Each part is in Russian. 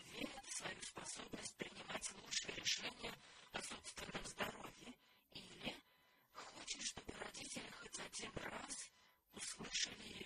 проверят свою способность принимать лучшие решения о собственном здоровье или хочет, чтобы родители хоть один раз услышали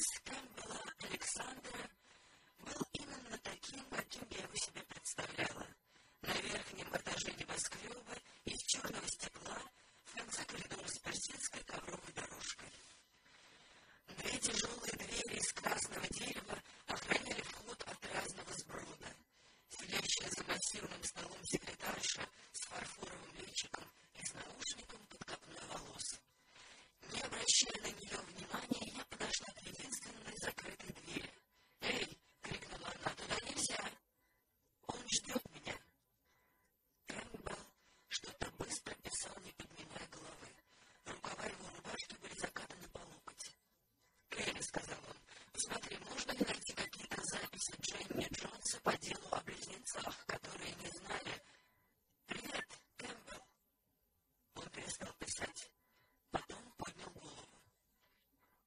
Скамбала Александра был именно таким, каким я его себе представляю.